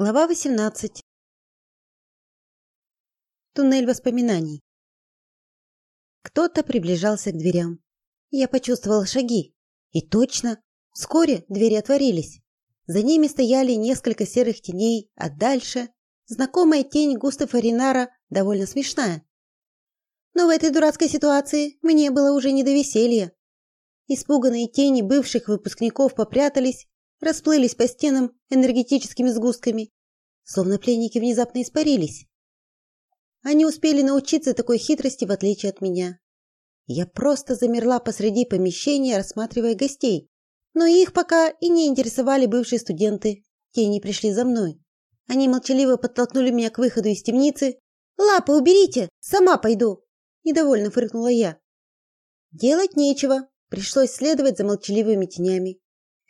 Глава 18. Туннель воспоминаний. Кто-то приближался к дверям. Я почувствовала шаги. И точно, вскоре двери отворились. За ними стояли несколько серых теней, а дальше знакомая тень Густава Ринара, довольно смешная. Но в этой дурацкой ситуации мне было уже не до веселья. Испуганные тени бывших выпускников попрятались, расплылись по стенам энергетическими сгустками, словно пленники внезапно испарились. Они успели научиться такой хитрости в отличие от меня. Я просто замерла посреди помещения, рассматривая гостей, но их пока и не интересовали бывшие студенты. Тени пришли за мной. Они молчаливо подтолкнули меня к выходу из темницы. "Лапы уберите, сама пойду", недовольно фыркнула я. Делать нечего, пришлось следовать за молчаливыми тенями.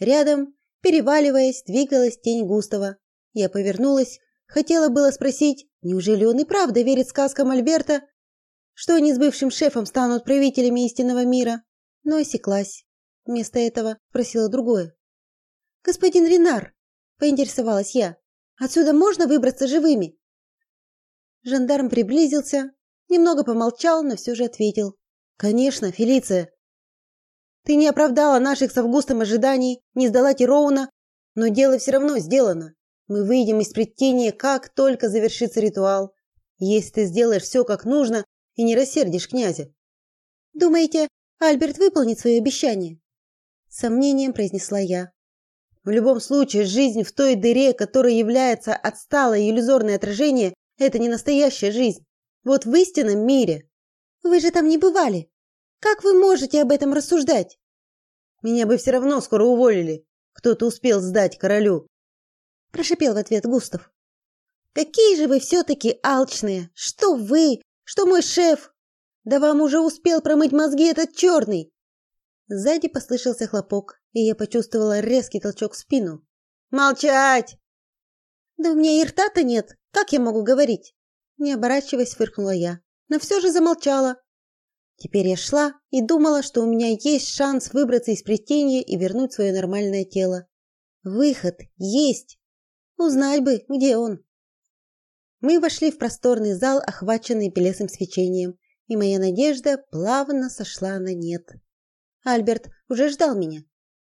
Рядом Переваливаясь, двигалась тень Густава. Я повернулась, хотела было спросить, неужели он и правда верит сказкам Альберта, что они с бывшим шефом станут правителями истинного мира, но осеклась. Вместо этого спросила другое. Господин Ренар, поинтересовалась я. Отсюда можно выбраться живыми? Жандарм приблизился, немного помолчал, но все же ответил: "Конечно, Фелиция. Ты не оправдала наших с Августом ожиданий, не сдала Тироуна, но дело все равно сделано. Мы выйдем из предтения, как только завершится ритуал. Если ты сделаешь все как нужно и не рассердишь князя. Думаете, Альберт выполнит свое обещание? Сомнением произнесла я. В любом случае, жизнь в той дыре, которая является отсталое иллюзорное отражение, это не настоящая жизнь. Вот в истинном мире. Вы же там не бывали. Как вы можете об этом рассуждать? Меня бы все равно скоро уволили. Кто-то успел сдать королю. Прошипел в ответ Густав. Какие же вы все таки алчные. Что вы, что мой шеф? Да вам уже успел промыть мозги этот черный. Сзади послышался хлопок, и я почувствовала резкий толчок в спину. Молчать. Да у меня и рта-то нет. Как я могу говорить? Не оборачиваясь, фыркнула я, но все же замолчала, Теперь я шла и думала, что у меня есть шанс выбраться из плетения и вернуть свое нормальное тело. Выход есть. Узнать бы, где он. Мы вошли в просторный зал, охваченный белесым свечением, и моя надежда плавно сошла на нет. Альберт уже ждал меня.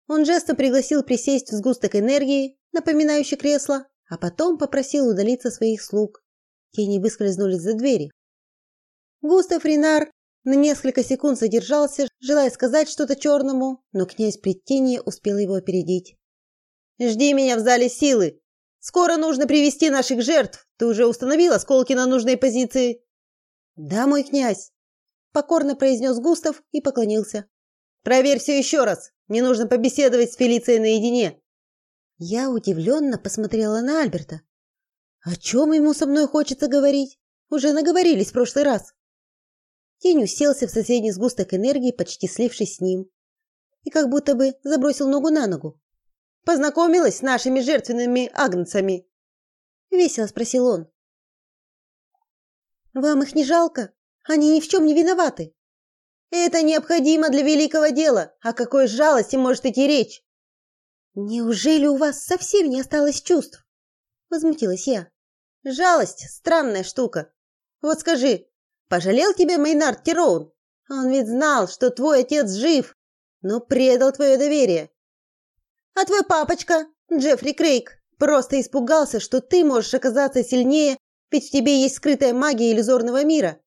Он жестом пригласил присесть в сгусток энергии, напоминающий кресло, а потом попросил удалиться своих слуг. Тени выскользнули за двери. Густав Ринар на несколько секунд задержался, желая сказать что-то черному, но князь Предтение успел его опередить. «Жди меня в зале силы! Скоро нужно привести наших жертв! Ты уже установил осколки на нужной позиции?» «Да, мой князь!» – покорно произнес Густав и поклонился. «Проверь все еще раз! Мне нужно побеседовать с Фелицией наедине!» Я удивленно посмотрела на Альберта. О чем ему со мной хочется говорить? Уже наговорились в прошлый раз. Тень уселся в соседний сгусток энергии, почти слившись с ним, и как будто бы забросил ногу на ногу. Познакомилась с нашими жертвенными агнцами? весело спросил он. Вам их не жалко? Они ни в чем не виноваты. Это необходимо для великого дела. О какой жалости может идти речь? Неужели у вас совсем не осталось чувств? возмутилась я. Жалость странная штука. Вот скажи, Пожалел тебя Мейнард Тироун? Он ведь знал, что твой отец жив, но предал твое доверие. А твой папочка, Джеффри Крейг, просто испугался, что ты можешь оказаться сильнее, ведь в тебе есть скрытая магия иллюзорного мира.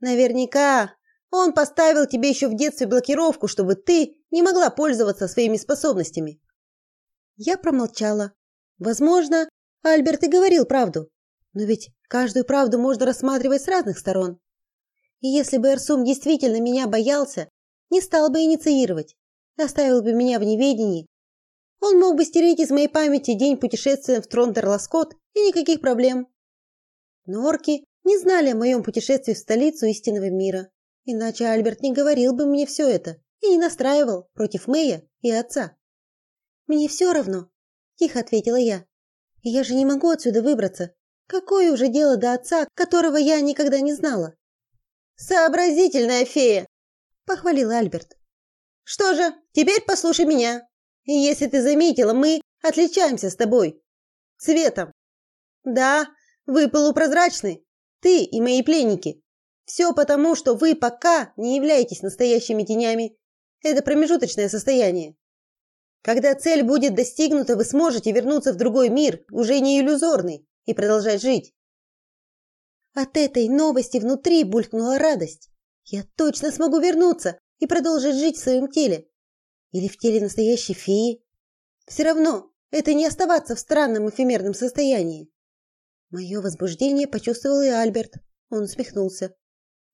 Наверняка он поставил тебе еще в детстве блокировку, чтобы ты не могла пользоваться своими способностями. Я промолчала. Возможно, Альберт и говорил правду, но ведь каждую правду можно рассматривать с разных сторон. И если бы Эрсум действительно меня боялся, не стал бы инициировать, оставил бы меня в неведении. Он мог бы стереть из моей памяти день путешествия в Тронтер-Ласкот и никаких проблем. Но орки не знали о моем путешествии в столицу истинного мира, иначе Альберт не говорил бы мне все это и не настраивал против Мэя и отца. Мне все равно, тихо ответила я. Я же не могу отсюда выбраться. Какое уже дело до отца, которого я никогда не знала? Сообразительная фея, похвалил Альберт. Что же, теперь послушай меня. Если ты заметила, мы отличаемся с тобой цветом. Да, вы полупрозрачны. Ты и мои пленники. Все потому, что вы пока не являетесь настоящими тенями. Это промежуточное состояние. Когда цель будет достигнута, вы сможете вернуться в другой мир, уже не иллюзорный, и продолжать жить. От этой новости внутри булькнула радость. Я точно смогу вернуться и продолжить жить в своем теле. Или в теле настоящей феи. Все равно, это не оставаться в странном эфемерном состоянии. Мое возбуждение почувствовал и Альберт. Он усмехнулся.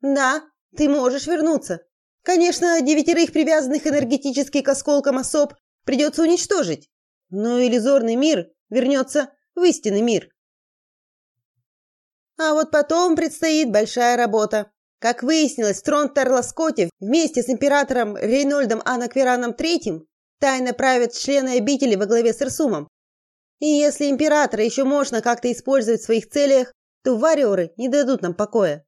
Да, ты можешь вернуться. Конечно, девятерых привязанных энергетически к осколкам особ придется уничтожить. Но иллюзорный мир вернется в истинный мир. А вот потом предстоит большая работа. Как выяснилось, трон Тарласкоте вместе с императором Рейнольдом Анаквираном III тайно правят члены обители во главе с Ирсумом. И если императора еще можно как-то использовать в своих целях, то вариоры не дадут нам покоя.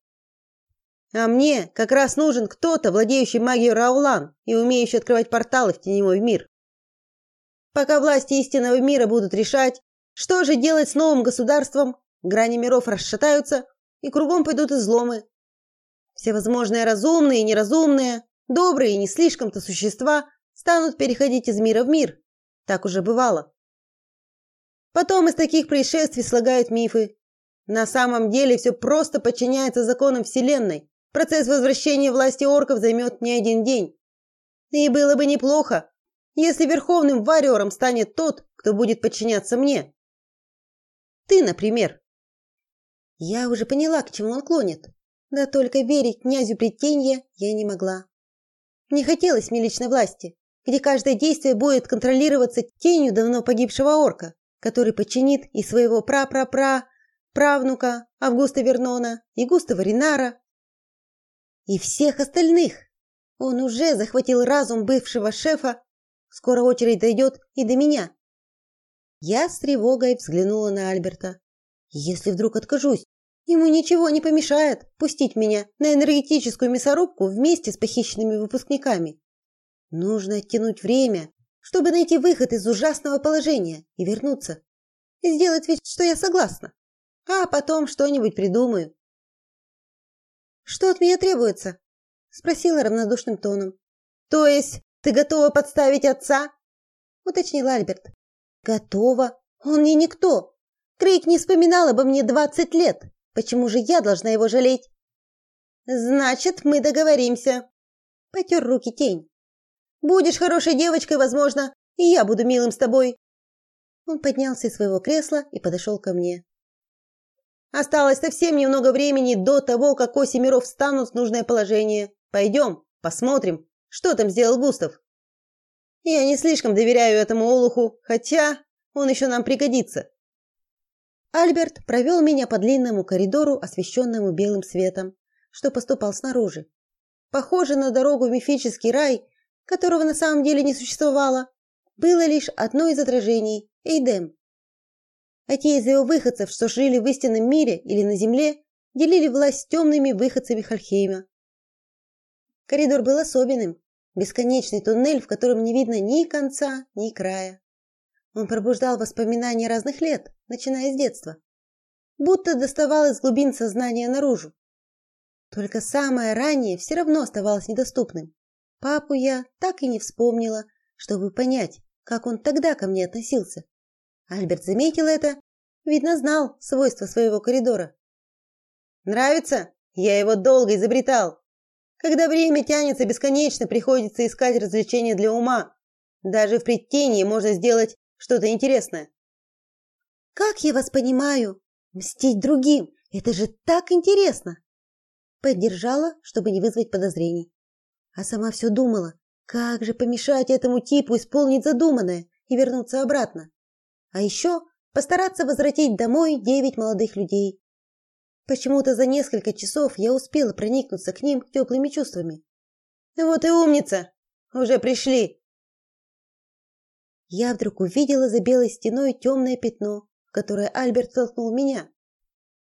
А мне как раз нужен кто-то, владеющий магией Раулан и умеющий открывать порталы в теневой мир. Пока власти истинного мира будут решать, что же делать с новым государством, грани миров расшатаются, и кругом пойдут изломы. Всевозможные разумные и неразумные, добрые и не слишком-то существа станут переходить из мира в мир. Так уже бывало. Потом из таких происшествий слагают мифы. На самом деле все просто подчиняется законам Вселенной, Процесс возвращения власти орков займет не один день. И было бы неплохо, если верховным варьером станет тот, кто будет подчиняться мне. Ты, например. Я уже поняла, к чему он клонит. Да только верить князю Плетенья я не могла. Не хотелось мне власти, где каждое действие будет контролироваться тенью давно погибшего орка, который подчинит и своего пра-пра-пра правнука Августа Вернона, и Густава Ринара, и всех остальных. Он уже захватил разум бывшего шефа. Скоро очередь дойдет и до меня. Я с тревогой взглянула на Альберта. Если вдруг откажусь, ему ничего не помешает пустить меня на энергетическую мясорубку вместе с похищенными выпускниками. Нужно оттянуть время, чтобы найти выход из ужасного положения и вернуться. И сделать вид, что я согласна. А потом что-нибудь придумаю. Что от меня требуется? спросила равнодушным тоном. То есть ты готова подставить отца? уточнил Альберт. Готова. Он мне никто. Крейг не вспоминал обо мне двадцать лет. Почему же я должна его жалеть? Значит, мы договоримся. Потер руки тень. Будешь хорошей девочкой, возможно, и я буду милым с тобой. Он поднялся из своего кресла и подошел ко мне. Осталось совсем немного времени до того, как оси миров встанут в нужное положение. Пойдем, посмотрим, что там сделал Густав. Я не слишком доверяю этому олуху, хотя он еще нам пригодится. Альберт провел меня по длинному коридору, освещенному белым светом, что поступал снаружи. Похоже на дорогу в мифический рай, которого на самом деле не существовало. Было лишь одно из отражений Эйдем а те из его выходцев, что жили в истинном мире или на земле, делили власть с темными выходцами Хальхейма. Коридор был особенным, бесконечный туннель, в котором не видно ни конца, ни края. Он пробуждал воспоминания разных лет, начиная с детства, будто доставал из глубин сознания наружу. Только самое раннее все равно оставалось недоступным. Папу я так и не вспомнила, чтобы понять, как он тогда ко мне относился. Альберт заметил это, видно, знал свойства своего коридора. Нравится? Я его долго изобретал. Когда время тянется бесконечно, приходится искать развлечения для ума. Даже в предтении можно сделать что-то интересное. Как я вас понимаю? Мстить другим это же так интересно. Поддержала, чтобы не вызвать подозрений. А сама все думала, как же помешать этому типу исполнить задуманное и вернуться обратно. А еще постараться возвратить домой девять молодых людей. Почему-то за несколько часов я успела проникнуться к ним теплыми чувствами. Вот и умница. Уже пришли. Я вдруг увидела за белой стеной темное пятно, которое Альберт толкнул меня.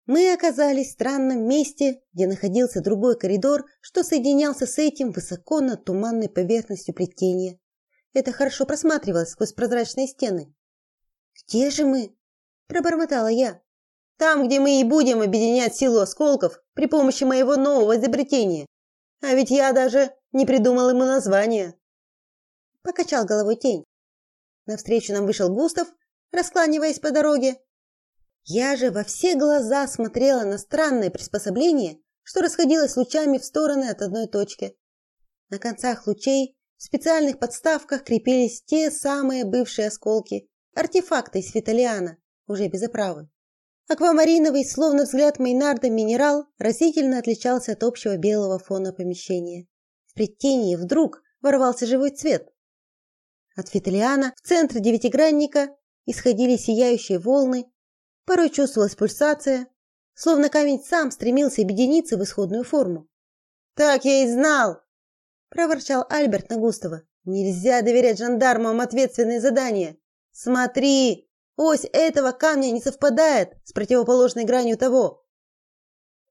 Мы оказались в странном месте, где находился другой коридор, что соединялся с этим высоко над туманной поверхностью плетения. Это хорошо просматривалось сквозь прозрачные стены. «Где же мы?» – пробормотала я. Там, где мы и будем объединять силу осколков при помощи моего нового изобретения. А ведь я даже не придумал ему название. Покачал головой тень. Навстречу нам вышел Густав, раскланиваясь по дороге. Я же во все глаза смотрела на странное приспособление, что расходилось лучами в стороны от одной точки. На концах лучей в специальных подставках крепились те самые бывшие осколки, артефакты из фиталиана, уже без оправы. Аквамариновый, словно взгляд Мейнарда минерал, разительно отличался от общего белого фона помещения. В предтении вдруг ворвался живой цвет. От фиталиана в центре девятигранника исходили сияющие волны, порой чувствовалась пульсация, словно камень сам стремился объединиться в исходную форму. «Так я и знал!» – проворчал Альберт на Густава. «Нельзя доверять жандармам ответственные задания! Смотри, ось этого камня не совпадает с противоположной гранью того!»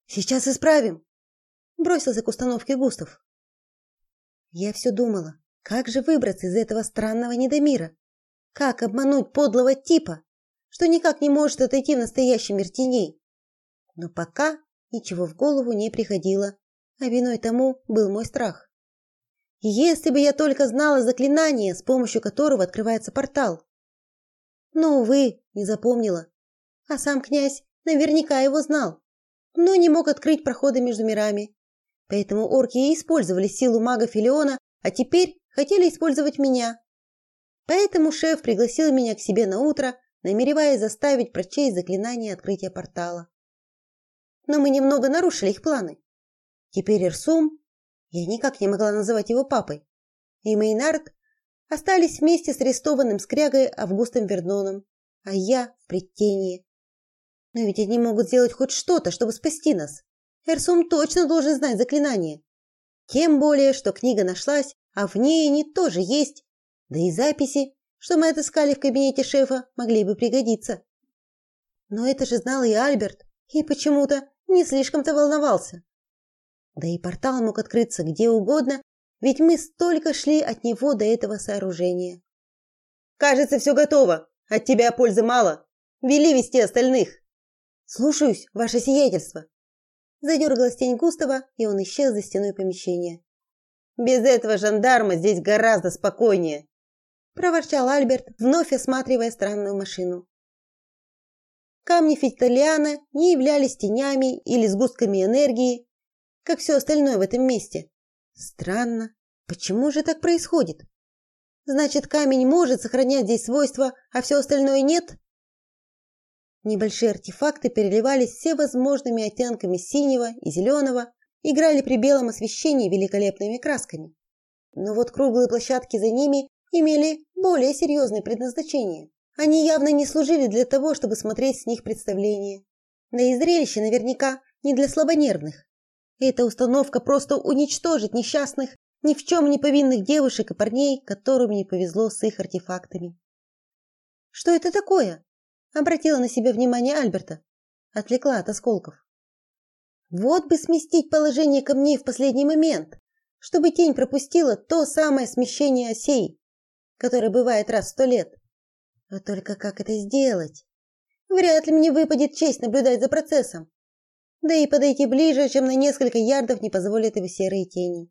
«Сейчас исправим!» – бросился к установке Густав. Я все думала, как же выбраться из этого странного недомира? Как обмануть подлого типа, что никак не может отойти в настоящий мир теней? Но пока ничего в голову не приходило, а виной тому был мой страх. Если бы я только знала заклинание, с помощью которого открывается портал. Но, увы, не запомнила. А сам князь наверняка его знал, но не мог открыть проходы между мирами. Поэтому орки и использовали силу мага Филиона, а теперь хотели использовать меня. Поэтому шеф пригласил меня к себе на утро, намереваясь заставить прочесть заклинание открытия портала но мы немного нарушили их планы. Теперь Ирсум, я никак не могла называть его папой, и Мейнард остались вместе с арестованным скрягой Августом Верноном, а я в предтении. Но ведь они могут сделать хоть что-то, чтобы спасти нас. Эрсум точно должен знать заклинание. Тем более, что книга нашлась, а в ней они тоже есть, да и записи, что мы отыскали в кабинете шефа, могли бы пригодиться. Но это же знал и Альберт, и почему-то не слишком-то волновался. Да и портал мог открыться где угодно, ведь мы столько шли от него до этого сооружения. Кажется, все готово. От тебя пользы мало. Вели вести остальных. Слушаюсь, ваше сиятельство. Задергалась тень Густава, и он исчез за стеной помещения. Без этого жандарма здесь гораздо спокойнее, проворчал Альберт, вновь осматривая странную машину. Камни фитилиана не являлись тенями или сгустками энергии, как все остальное в этом месте. Странно, почему же так происходит? Значит, камень может сохранять здесь свойства, а все остальное нет? Небольшие артефакты переливались всевозможными оттенками синего и зеленого, играли при белом освещении великолепными красками. Но вот круглые площадки за ними имели более серьезное предназначение. Они явно не служили для того, чтобы смотреть с них представление. Да и зрелище наверняка не для слабонервных. Эта установка просто уничтожит несчастных, ни в чем не повинных девушек и парней, которым не повезло с их артефактами. Что это такое? Обратила на себя внимание Альберта, отвлекла от осколков. Вот бы сместить положение камней в последний момент, чтобы тень пропустила то самое смещение осей, которое бывает раз в сто лет. Вот только как это сделать? Вряд ли мне выпадет честь наблюдать за процессом. Да и подойти ближе, чем на несколько ярдов, не позволят его серые тени.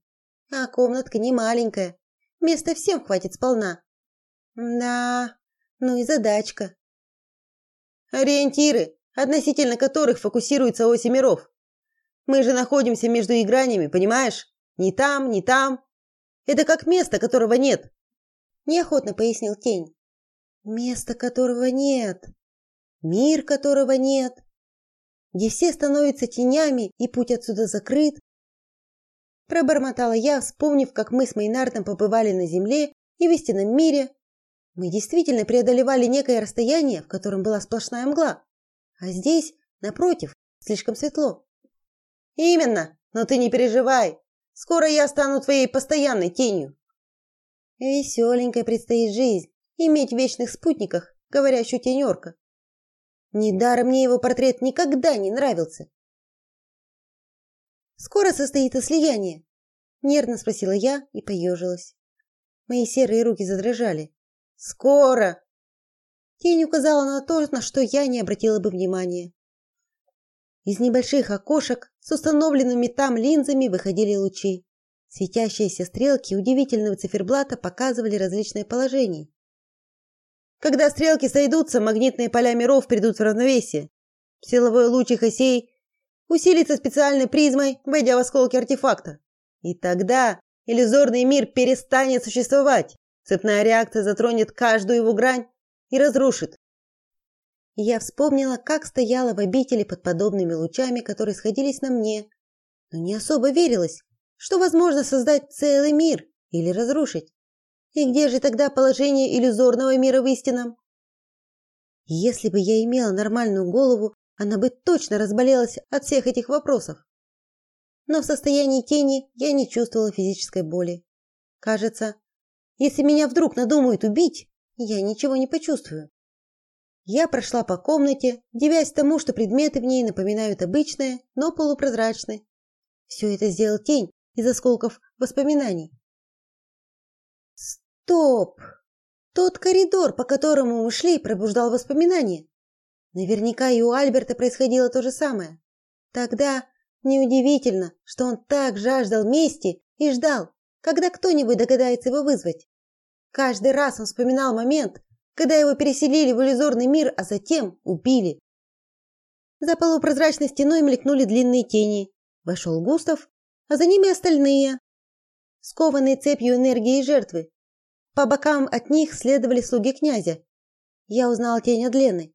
А комнатка не маленькая. Места всем хватит сполна. Да, ну и задачка. Ориентиры, относительно которых фокусируется оси миров. Мы же находимся между играниями, понимаешь? Ни там, ни там. Это как место, которого нет. Неохотно пояснил Тень место которого нет, мир которого нет, где все становятся тенями и путь отсюда закрыт. Пробормотала я, вспомнив, как мы с Мейнартом побывали на земле и в истинном мире. Мы действительно преодолевали некое расстояние, в котором была сплошная мгла, а здесь, напротив, слишком светло. Именно, но ты не переживай. Скоро я стану твоей постоянной тенью. Веселенькая предстоит жизнь иметь в вечных спутниках говорящую тенёрка. Недаром мне его портрет никогда не нравился. Скоро состоится слияние, нервно спросила я и поежилась. Мои серые руки задрожали. Скоро. Тень указала на то, на что я не обратила бы внимания. Из небольших окошек с установленными там линзами выходили лучи. Светящиеся стрелки удивительного циферблата показывали различные положения. Когда стрелки сойдутся, магнитные поля миров придут в равновесие. Силовой луч их осей усилится специальной призмой, войдя в осколки артефакта. И тогда иллюзорный мир перестанет существовать. Цепная реакция затронет каждую его грань и разрушит. Я вспомнила, как стояла в обители под подобными лучами, которые сходились на мне, но не особо верилась, что возможно создать целый мир или разрушить. И где же тогда положение иллюзорного мира в истинном? Если бы я имела нормальную голову, она бы точно разболелась от всех этих вопросов. Но в состоянии тени я не чувствовала физической боли. Кажется, если меня вдруг надумают убить, я ничего не почувствую. Я прошла по комнате, дивясь тому, что предметы в ней напоминают обычные, но полупрозрачные. Все это сделал тень из осколков воспоминаний. Стоп! Тот коридор, по которому мы шли, пробуждал воспоминания. Наверняка и у Альберта происходило то же самое. Тогда неудивительно, что он так жаждал мести и ждал, когда кто-нибудь догадается его вызвать. Каждый раз он вспоминал момент, когда его переселили в иллюзорный мир, а затем убили. За полупрозрачной стеной мелькнули длинные тени. Вошел Густав, а за ними остальные, скованные цепью энергии жертвы. По бокам от них следовали слуги князя. Я узнала тень от Лены.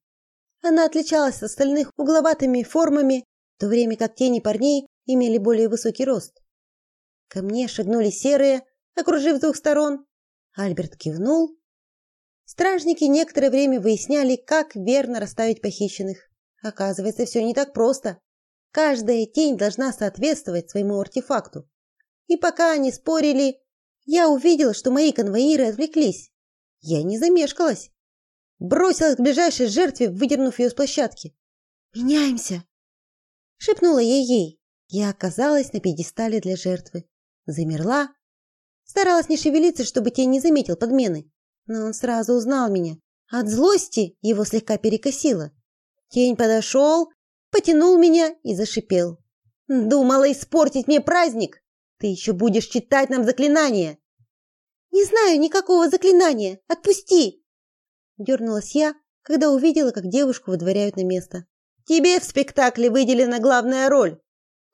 Она отличалась от остальных угловатыми формами, в то время как тени парней имели более высокий рост. Ко мне шагнули серые, окружив с двух сторон. Альберт кивнул. Стражники некоторое время выясняли, как верно расставить похищенных. Оказывается, все не так просто. Каждая тень должна соответствовать своему артефакту. И пока они спорили, я увидела, что мои конвоиры отвлеклись. Я не замешкалась. Бросилась к ближайшей жертве, выдернув ее с площадки. «Меняемся!» Шепнула я ей. Я оказалась на пьедестале для жертвы. Замерла. Старалась не шевелиться, чтобы тень не заметил подмены. Но он сразу узнал меня. От злости его слегка перекосило. Тень подошел, потянул меня и зашипел. «Думала испортить мне праздник!» Ты еще будешь читать нам заклинания. Не знаю никакого заклинания. Отпусти. Дернулась я, когда увидела, как девушку выдворяют на место. Тебе в спектакле выделена главная роль,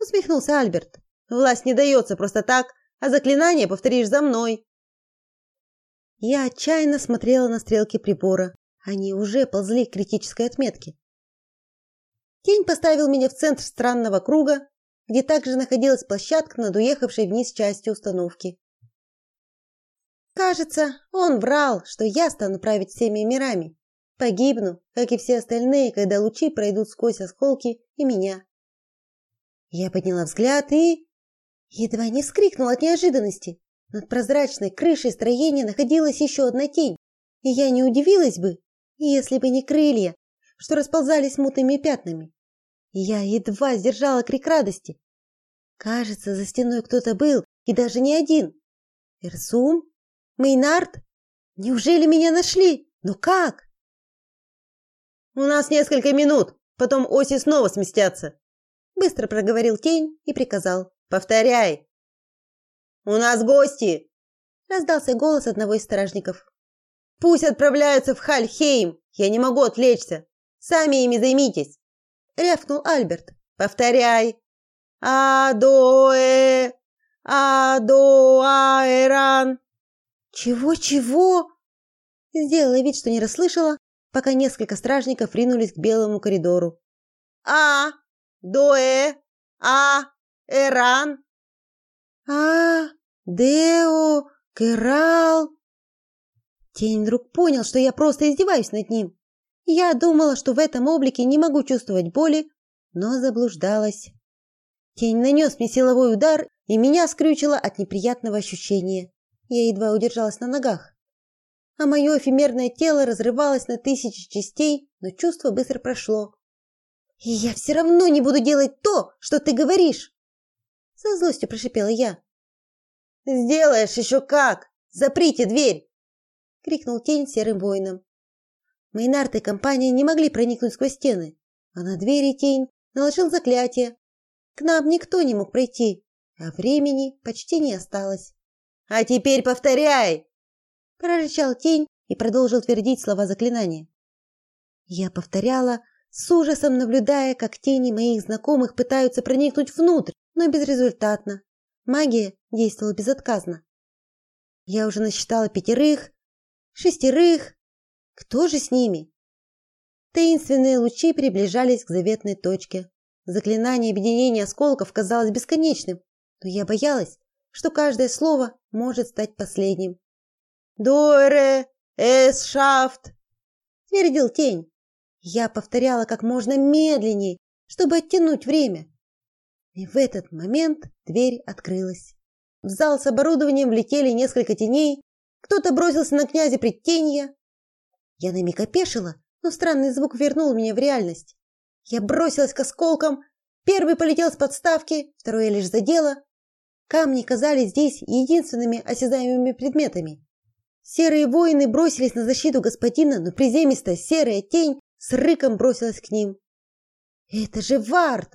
усмехнулся Альберт. Власть не дается просто так, а заклинание повторишь за мной. Я отчаянно смотрела на стрелки прибора. Они уже ползли к критической отметке. Тень поставил меня в центр странного круга, где также находилась площадка над уехавшей вниз частью установки. Кажется, он врал, что я стану править всеми мирами. Погибну, как и все остальные, когда лучи пройдут сквозь осколки и меня. Я подняла взгляд и едва не вскрикнула от неожиданности. Над прозрачной крышей строения находилась еще одна тень, и я не удивилась бы, если бы не крылья, что расползались мутными пятнами. Я едва сдержала крик радости. Кажется, за стеной кто-то был, и даже не один. Ирсум? Мейнард? Неужели меня нашли? Но как? У нас несколько минут, потом оси снова сместятся. Быстро проговорил тень и приказал. Повторяй. У нас гости. Раздался голос одного из стражников. Пусть отправляются в Хальхейм. Я не могу отвлечься. Сами ими займитесь рявкнул Альберт. Повторяй. Адоэ Адоаэран. Чего, чего? Сделала вид, что не расслышала, пока несколько стражников ринулись к белому коридору. А доэ а эран. А део керал. Тень вдруг понял, что я просто издеваюсь над ним. Я думала, что в этом облике не могу чувствовать боли, но заблуждалась. Тень нанес мне силовой удар, и меня скрючило от неприятного ощущения. Я едва удержалась на ногах. А мое эфемерное тело разрывалось на тысячи частей, но чувство быстро прошло. И я все равно не буду делать то, что ты говоришь, со злостью прошипела я. Сделаешь еще как? Заприте дверь, крикнул тень серым воином. Мейнард и компания не могли проникнуть сквозь стены, а на двери тень наложил заклятие. К нам никто не мог пройти, а времени почти не осталось. «А теперь повторяй!» прорычал тень и продолжил твердить слова заклинания. Я повторяла, с ужасом наблюдая, как тени моих знакомых пытаются проникнуть внутрь, но безрезультатно. Магия действовала безотказно. Я уже насчитала пятерых, шестерых. Кто же с ними? Таинственные лучи приближались к заветной точке. Заклинание объединения осколков казалось бесконечным, но я боялась, что каждое слово может стать последним. «Дойре! Эс шафт!» твердил тень. Я повторяла как можно медленнее, чтобы оттянуть время. И в этот момент дверь открылась. В зал с оборудованием влетели несколько теней. Кто-то бросился на князя предтенья. Я на миг опешила, но странный звук вернул меня в реальность. Я бросилась к осколкам. Первый полетел с подставки, второй я лишь задела. Камни казались здесь единственными осязаемыми предметами. Серые воины бросились на защиту господина, но приземистая серая тень с рыком бросилась к ним. Это же Вард!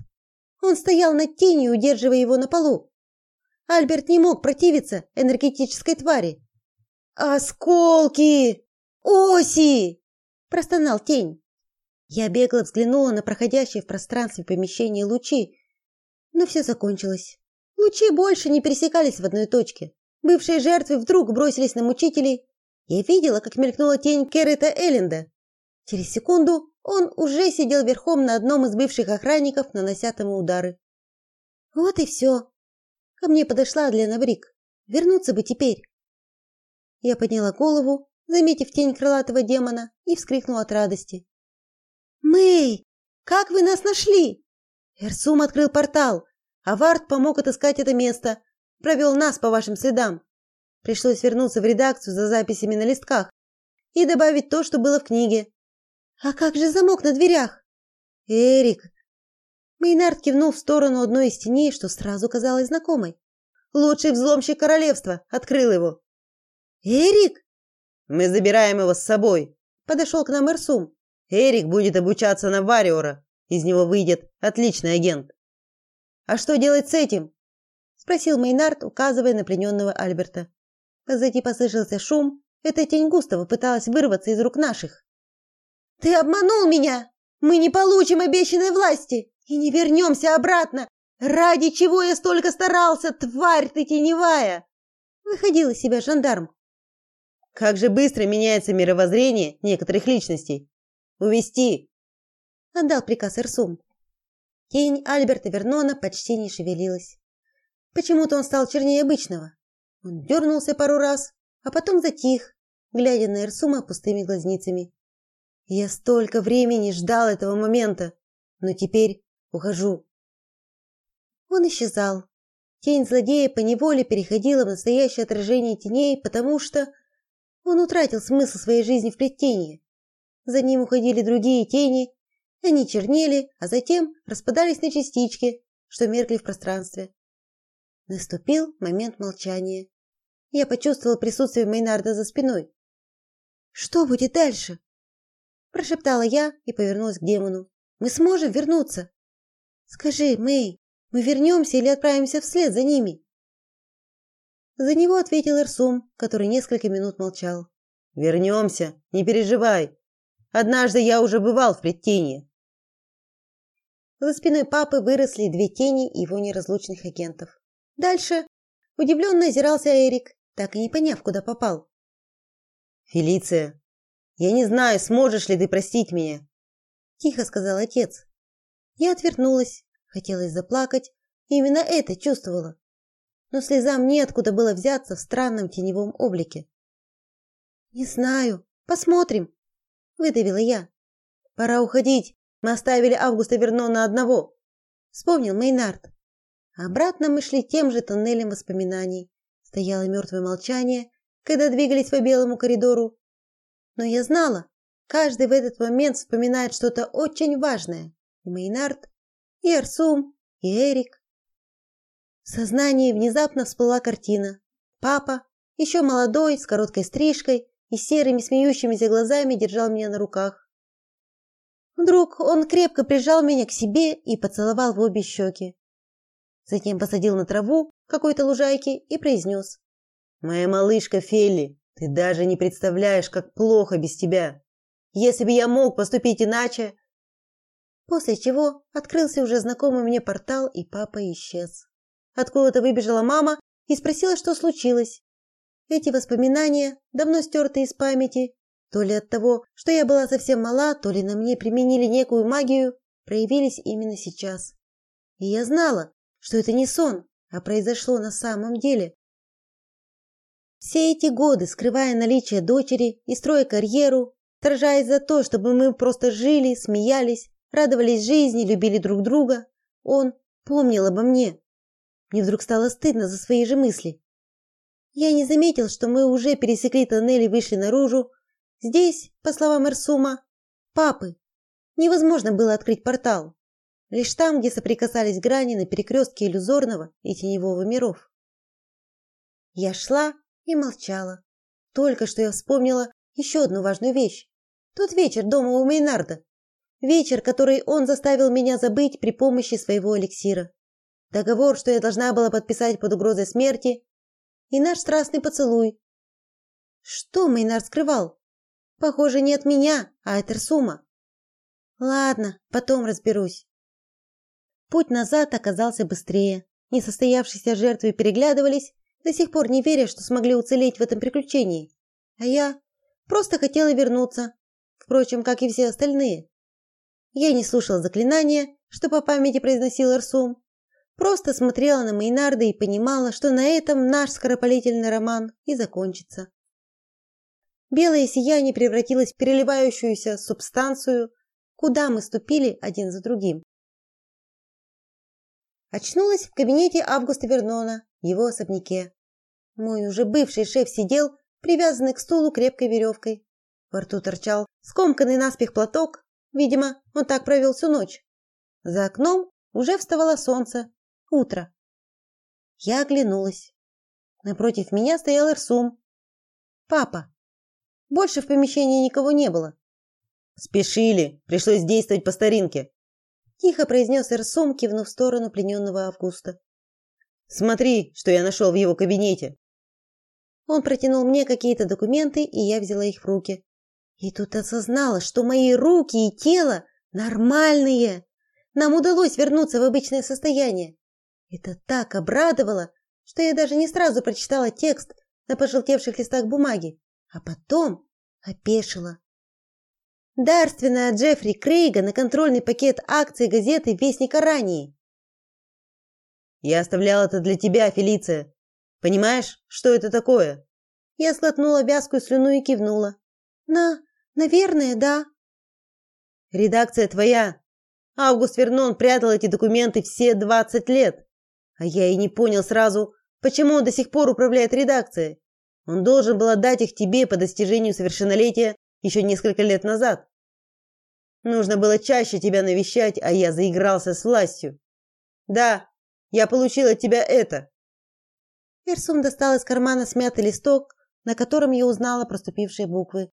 Он стоял над тенью, удерживая его на полу. Альберт не мог противиться энергетической твари. «Осколки! Оси!» – простонал тень. Я бегло взглянула на проходящие в пространстве помещения лучи, но все закончилось. Лучи больше не пересекались в одной точке. Бывшие жертвы вдруг бросились на мучителей. Я видела, как мелькнула тень Керрита Элленда. Через секунду он уже сидел верхом на одном из бывших охранников, нанося тому удары. Вот и все. Ко мне подошла Адлена Брик. Вернуться бы теперь. Я подняла голову, заметив тень крылатого демона, и вскрикнула от радости. «Мэй, как вы нас нашли?» Эрсум открыл портал, а Вард помог отыскать это место, провел нас по вашим следам. Пришлось вернуться в редакцию за записями на листках и добавить то, что было в книге. А как же замок на дверях? Эрик. Мейнард кивнул в сторону одной из теней, что сразу казалось знакомой. Лучший взломщик королевства открыл его. Эрик? Мы забираем его с собой. Подошел к нам Эрсум. Эрик будет обучаться на Вариора. Из него выйдет отличный агент. А что делать с этим? спросил Мейнард, указывая на плененного Альберта. Позади послышался шум. Эта тень Густава пыталась вырваться из рук наших. Ты обманул меня. Мы не получим обещанной власти и не вернемся обратно. Ради чего я столько старался, тварь ты теневая? Выходил из себя жандарм. Как же быстро меняется мировоззрение некоторых личностей. Увести. Отдал приказ Эрсум. Тень Альберта Вернона почти не шевелилась. Почему-то он стал чернее обычного. Он дернулся пару раз, а потом затих, глядя на Эрсума пустыми глазницами. Я столько времени ждал этого момента, но теперь ухожу. Он исчезал. Тень злодея поневоле переходила в настоящее отражение теней, потому что он утратил смысл своей жизни в предтении. За ним уходили другие тени, они чернели, а затем распадались на частички, что меркли в пространстве. Наступил момент молчания. Я почувствовала присутствие Мейнарда за спиной. Что будет дальше? Прошептала я и повернулась к демону. Мы сможем вернуться? Скажи, Мэй, мы вернемся или отправимся вслед за ними? За него ответил Эрсум, который несколько минут молчал. Вернемся, не переживай. Однажды я уже бывал в предтении. За спиной папы выросли две тени его неразлучных агентов. Дальше удивленно озирался Эрик, так и не поняв, куда попал. Фелиция, я не знаю, сможешь ли ты простить меня, тихо сказал отец. Я отвернулась, хотелось заплакать, именно это чувствовала. Но слезам неоткуда было взяться в странном теневом облике. Не знаю, посмотрим, выдавила я. Пора уходить. Мы оставили Августа Вернона одного, вспомнил Мейнард. Обратно мы шли тем же тоннелем воспоминаний. Стояло мертвое молчание, когда двигались по белому коридору. Но я знала, каждый в этот момент вспоминает что-то очень важное. И Мейнард, и Арсум, и Эрик. В сознании внезапно всплыла картина. Папа, еще молодой, с короткой стрижкой и серыми смеющимися глазами держал меня на руках. Вдруг он крепко прижал меня к себе и поцеловал в обе щеки. Затем посадил на траву какой-то лужайки и произнес. «Моя малышка Фелли, ты даже не представляешь, как плохо без тебя. Если бы я мог поступить иначе...» После чего открылся уже знакомый мне портал, и папа исчез. Откуда-то выбежала мама и спросила, что случилось. Эти воспоминания, давно стертые из памяти, то ли от того, что я была совсем мала, то ли на мне применили некую магию, проявились именно сейчас. И я знала, что это не сон, а произошло на самом деле. Все эти годы, скрывая наличие дочери и строя карьеру, сражаясь за то, чтобы мы просто жили, смеялись, радовались жизни, любили друг друга, он помнил обо мне. Мне вдруг стало стыдно за свои же мысли. Я не заметил, что мы уже пересекли тоннель и вышли наружу, Здесь, по словам Эрсума, папы, невозможно было открыть портал. Лишь там, где соприкасались грани на перекрестке иллюзорного и теневого миров. Я шла и молчала. Только что я вспомнила еще одну важную вещь. Тот вечер дома у Мейнарда. Вечер, который он заставил меня забыть при помощи своего эликсира. Договор, что я должна была подписать под угрозой смерти, и наш страстный поцелуй. Что Мейнард скрывал? Похоже, не от меня, а от Эрсума. Ладно, потом разберусь. Путь назад оказался быстрее. Несостоявшиеся жертвы переглядывались, до сих пор не веря, что смогли уцелеть в этом приключении. А я просто хотела вернуться, впрочем, как и все остальные. Я не слушала заклинания, что по памяти произносил Эрсум, просто смотрела на Мейнарда и понимала, что на этом наш скоропалительный роман и закончится. Белое сияние превратилось в переливающуюся субстанцию, куда мы ступили один за другим. Очнулась в кабинете Августа Вернона, его особняке. Мой уже бывший шеф сидел, привязанный к стулу крепкой веревкой. Во рту торчал скомканный наспех платок. Видимо, он так провел всю ночь. За окном уже вставало солнце. Утро. Я оглянулась. Напротив меня стоял Ирсум. Папа. Больше в помещении никого не было. Спешили, пришлось действовать по старинке. Тихо произнес Эрсум, кивнув в сторону плененного Августа. Смотри, что я нашел в его кабинете. Он протянул мне какие-то документы, и я взяла их в руки. И тут осознала, что мои руки и тело нормальные. Нам удалось вернуться в обычное состояние. Это так обрадовало, что я даже не сразу прочитала текст на пожелтевших листах бумаги а потом опешила. Дарственная Джеффри Крейга на контрольный пакет акций газеты Вестник ранее. Я оставлял это для тебя, Фелиция. Понимаешь, что это такое? Я сглотнула вязкую слюну и кивнула. На, наверное, да. Редакция твоя. Август Вернон прятал эти документы все двадцать лет. А я и не понял сразу, почему он до сих пор управляет редакцией. Он должен был отдать их тебе по достижению совершеннолетия еще несколько лет назад. Нужно было чаще тебя навещать, а я заигрался с властью. Да, я получил от тебя это. Персун достал из кармана смятый листок, на котором я узнала проступившие буквы.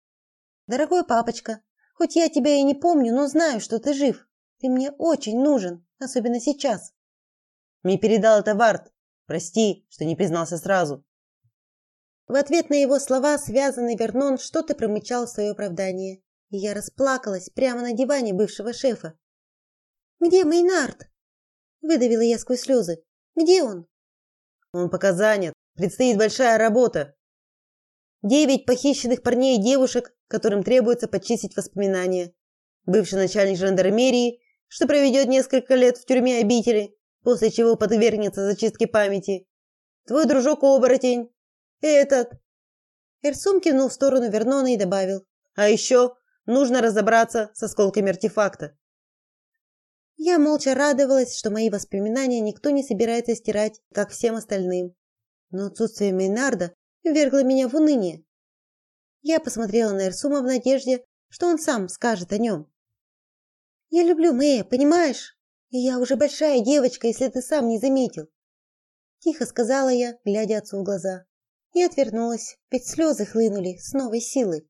Дорогой папочка, хоть я тебя и не помню, но знаю, что ты жив. Ты мне очень нужен, особенно сейчас. Мне передал это Варт. Прости, что не признался сразу. В ответ на его слова связанный Вернон что-то промычал в свое оправдание, и я расплакалась прямо на диване бывшего шефа. «Где Мейнард?» – выдавила я сквозь слезы. «Где он?» «Он пока занят. Предстоит большая работа. Девять похищенных парней и девушек, которым требуется почистить воспоминания. Бывший начальник жандармерии, что проведет несколько лет в тюрьме обители, после чего подвергнется зачистке памяти. Твой дружок-оборотень, этот. Эрсум кивнул в сторону Вернона и добавил: "А еще нужно разобраться с осколками артефакта". Я молча радовалась, что мои воспоминания никто не собирается стирать, как всем остальным. Но отсутствие Мейнарда ввергло меня в уныние. Я посмотрела на Эрсума в надежде, что он сам скажет о нем. Я люблю Мэя, понимаешь? И я уже большая девочка, если ты сам не заметил. Тихо сказала я, глядя отцу в глаза и отвернулась, ведь слезы хлынули с новой силой.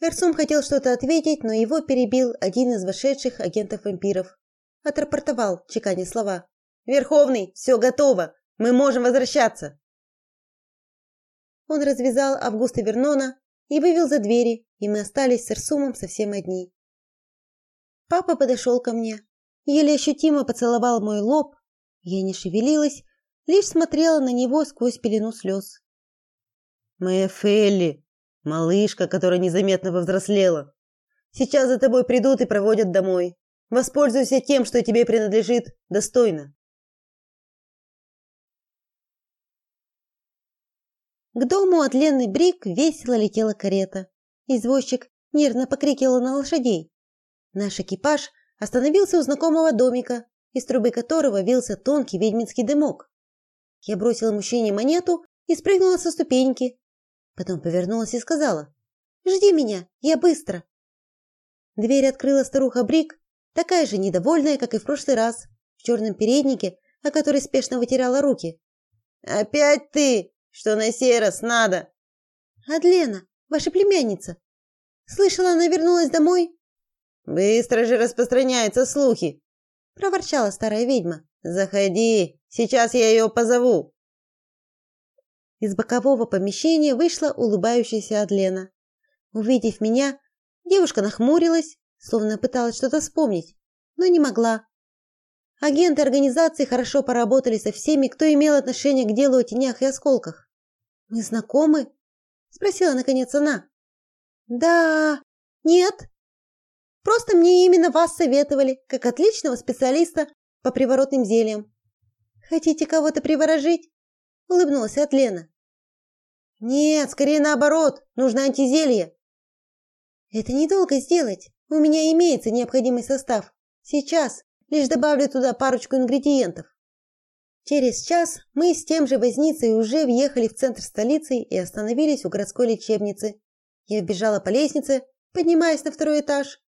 Эрсум хотел что-то ответить, но его перебил один из вошедших агентов-вампиров. Отрапортовал, чеканя слова. «Верховный, все готово! Мы можем возвращаться!» Он развязал Августа Вернона и вывел за двери, и мы остались с Эрсумом совсем одни. Папа подошел ко мне, еле ощутимо поцеловал мой лоб. Я не шевелилась, лишь смотрела на него сквозь пелену слез. «Моя Фелли, малышка, которая незаметно повзрослела. Сейчас за тобой придут и проводят домой. Воспользуйся тем, что тебе принадлежит, достойно». К дому от Лены Брик весело летела карета. Извозчик нервно покрикивал на лошадей. Наш экипаж остановился у знакомого домика, из трубы которого вился тонкий ведьминский дымок. Я бросила мужчине монету и спрыгнула со ступеньки. Потом повернулась и сказала: "Жди меня, я быстро". Дверь открыла старуха Брик, такая же недовольная, как и в прошлый раз, в черном переднике, о которой спешно вытирала руки. "Опять ты?" Что на сей раз надо? Адлена, ваша племянница. Слышала, она вернулась домой? Быстро же распространяются слухи, проворчала старая ведьма. Заходи, сейчас я ее позову. Из бокового помещения вышла улыбающаяся Адлена. Увидев меня, девушка нахмурилась, словно пыталась что-то вспомнить, но не могла. Агенты организации хорошо поработали со всеми, кто имел отношение к делу о тенях и осколках. Мы знакомы? спросила наконец она. Да, нет. Просто мне именно вас советовали, как отличного специалиста по приворотным зельям. Хотите кого-то приворожить? улыбнулась Атлена. Нет, скорее наоборот, нужно антизелье. Это недолго сделать. У меня имеется необходимый состав. Сейчас лишь добавлю туда парочку ингредиентов. Через час мы с тем же возницей уже въехали в центр столицы и остановились у городской лечебницы. Я бежала по лестнице, поднимаясь на второй этаж.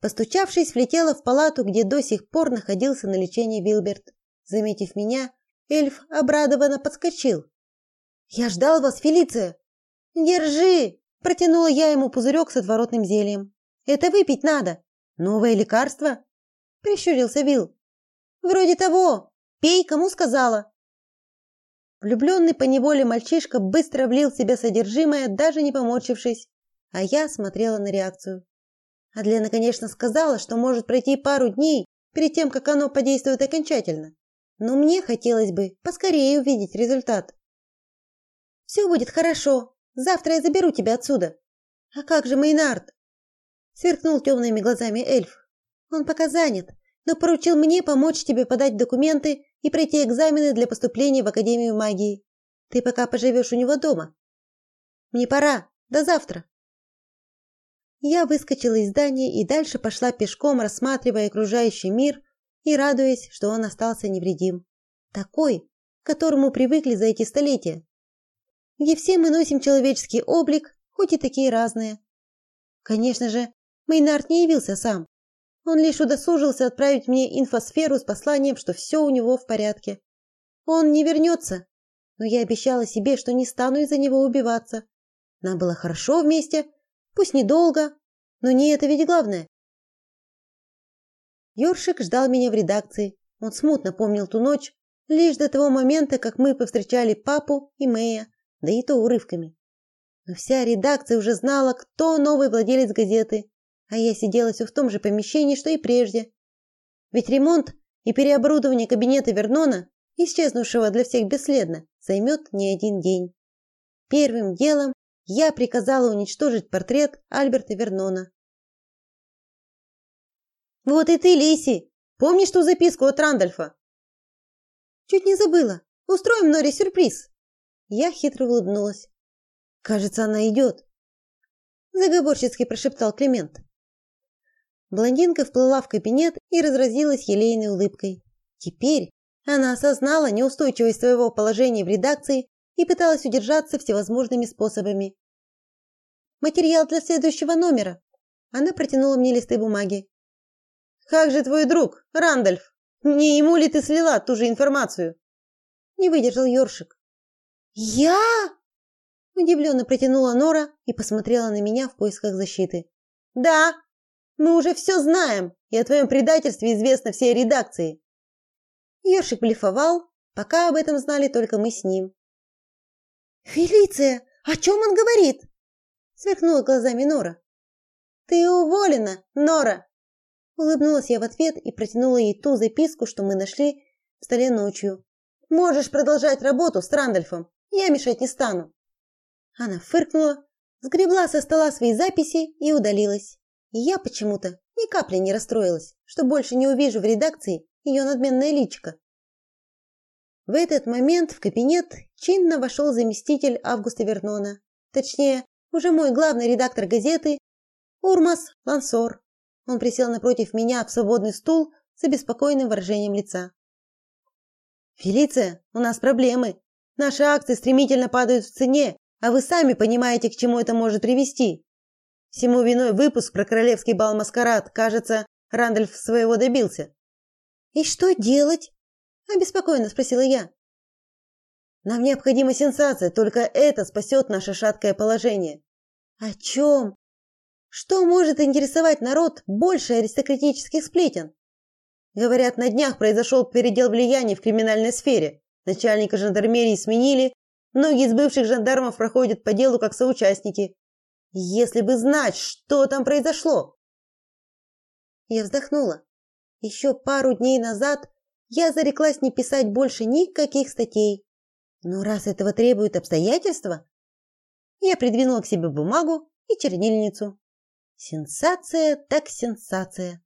Постучавшись, влетела в палату, где до сих пор находился на лечении Вилберт. Заметив меня, эльф обрадованно подскочил. «Я ждал вас, Фелиция!» «Держи!» – протянула я ему пузырек с отворотным зельем. «Это выпить надо!» «Новое лекарство?» – прищурился Вил. «Вроде того!» Пей, кому сказала. Влюбленный по неволе мальчишка быстро влил в себя содержимое, даже не поморщившись, а я смотрела на реакцию. Адлена, конечно, сказала, что может пройти пару дней перед тем, как оно подействует окончательно. Но мне хотелось бы поскорее увидеть результат. Все будет хорошо. Завтра я заберу тебя отсюда. А как же Мейнард? Сверкнул темными глазами эльф. Он пока занят, но поручил мне помочь тебе подать документы и пройти экзамены для поступления в Академию магии. Ты пока поживешь у него дома. Мне пора. До завтра. Я выскочила из здания и дальше пошла пешком, рассматривая окружающий мир и радуясь, что он остался невредим. Такой, к которому привыкли за эти столетия. Где все мы носим человеческий облик, хоть и такие разные. Конечно же, Мейнард не явился сам. Он лишь удосужился отправить мне инфосферу с посланием, что все у него в порядке. Он не вернется, но я обещала себе, что не стану из-за него убиваться. Нам было хорошо вместе, пусть недолго, но не это ведь главное. Ёршик ждал меня в редакции. Он смутно помнил ту ночь, лишь до того момента, как мы повстречали папу и Мэя, да и то урывками. Но вся редакция уже знала, кто новый владелец газеты, а я сидела все в том же помещении, что и прежде. Ведь ремонт и переоборудование кабинета Вернона, исчезнувшего для всех бесследно, займет не один день. Первым делом я приказала уничтожить портрет Альберта Вернона. Вот и ты, Лиси, помнишь ту записку от Рандольфа? Чуть не забыла. Устроим Норе сюрприз. Я хитро улыбнулась. Кажется, она идет. Заговорщицки прошептал Климент. Блондинка вплыла в кабинет и разразилась елейной улыбкой. Теперь она осознала неустойчивость своего положения в редакции и пыталась удержаться всевозможными способами. Материал для следующего номера. Она протянула мне листы бумаги. Как же твой друг, Рандольф? Не ему ли ты слила ту же информацию? Не выдержал Ёршик. Я? Удивленно протянула Нора и посмотрела на меня в поисках защиты. Да, мы уже все знаем, и о твоем предательстве известно всей редакции. Ёршик блефовал, пока об этом знали только мы с ним. Фелиция, о чем он говорит? сверкнула глазами Нора. Ты уволена, Нора. Улыбнулась я в ответ и протянула ей ту записку, что мы нашли в столе ночью. Можешь продолжать работу с Рандольфом. Я мешать не стану. Она фыркнула, сгребла со стола свои записи и удалилась. Я почему-то ни капли не расстроилась, что больше не увижу в редакции ее надменное личико. В этот момент в кабинет чинно вошел заместитель Августа Вернона, точнее, уже мой главный редактор газеты Урмас Лансор. Он присел напротив меня в свободный стул с обеспокоенным выражением лица. Фелиция, у нас проблемы. Наши акции стремительно падают в цене, а вы сами понимаете, к чему это может привести. Всему виной выпуск про королевский бал маскарад. Кажется, Рандольф своего добился. И что делать? обеспокоенно спросила я. Нам необходима сенсация, только это спасет наше шаткое положение. О чем? Что может интересовать народ больше аристократических сплетен? Говорят, на днях произошел передел влияния в криминальной сфере. Начальника жандармерии сменили, многие из бывших жандармов проходят по делу как соучастники. Если бы знать, что там произошло. Я вздохнула. Еще пару дней назад я зареклась не писать больше никаких статей. Но раз этого требуют обстоятельства, я придвинула к себе бумагу и чернильницу. Сенсация так сенсация.